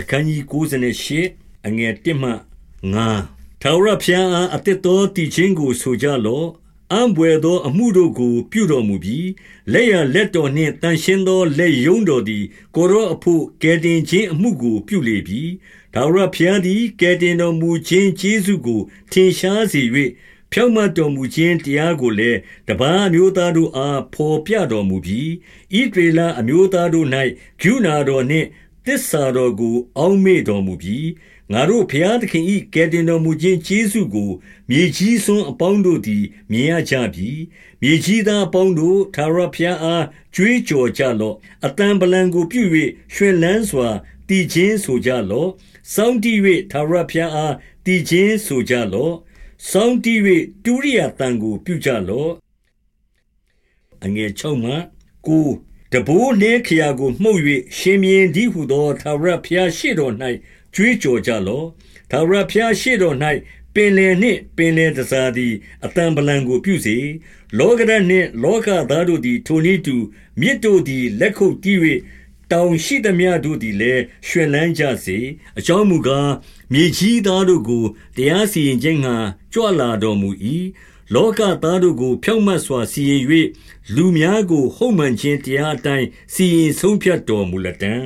အခန်းကြီး98အငယ်1မှ9ထာဝရဘုရားအားအသက်တော်တည်ခြင်းကို ဆိုကြလော့အံဘွယ်သော အမှုတို့ကို ပြုတော်မူပြီးလက်ရလက်တော်နှင့်တန်ရှင်းသောလက်ယုံတော်သည်ကိုရောအဖို့ကယ်တင်ခြင်းအမှုကိုပြုလေပြီဒါဝရဘုရားသည်ကယ်တင်တော်မူခြင်းကျေးဇူးကို ထင်ရှားစေ၍ဖြောင့်မတ်တော်မူခြင်းတရားကိုလည်းတပားအမျိုးသားတို့အားဖော်ပြတော်မူပြီးဣဒေလအမျိုးသားတို့၌ဂျူနာတော်နှင့် တစ္ဆာတော်ကို အောက်မေ့တော်မူပြီးငါတို့ဘုရားသခင်၏ကယ်တင်တော်မူခြင်းကျေးဇူးကို မြေကြီးစွန်းအပေါင်းတို့သည် မြင်ရကြပြီ မြေကြီးသားအပေါင်းတို့သာရဘုရားအား ကြွေးကြော်ကြလော့အတန်ပလံကို ပြု၍ရွှင်လန်းစွာတည်ခြင်းဆိုကြလော့ စောင်းတီး၍သာရဘုရားအားတည်ခြင်းဆိုကြလော့ စောင်းတီး၍တူရိယတန်ကို ပြုကြလော့အငယ်6မှ9 တဘိုးနှင်းခရာကိုမှုတ်၍ရှင်မြင်းဒီဟုသောသာရဘုရားရှေ့တော်၌ကြွေးကြော်ကြလော့သာရဘုရားရှေ့တော်၌ပင်လယ်နှင့်ပင်လယ်တစားသည်အတံပလံကိုပြုစေလောကရနှင့်လောကသားတို့သည်ထိုနည်းတူမြစ်တို့သည်လက်ခုပ်တီး၍တောင်ရှိသမျှတို့သည်လည်းရွှင်လန်းကြစေအကြောင်းမူကားမြေကြီးသားတို့ကိုတရားစီရင်ခြင်းငှာကြွလာတော်မူ၏ လောကသားတို့ကို ဖြောင့်မတ်စွာ စီရင်၍လူများကို ဟုတ်မှန်ခြင်းတရားအတိုင်း စီရင်ဆုံးဖြတ်တော်မူလတံ့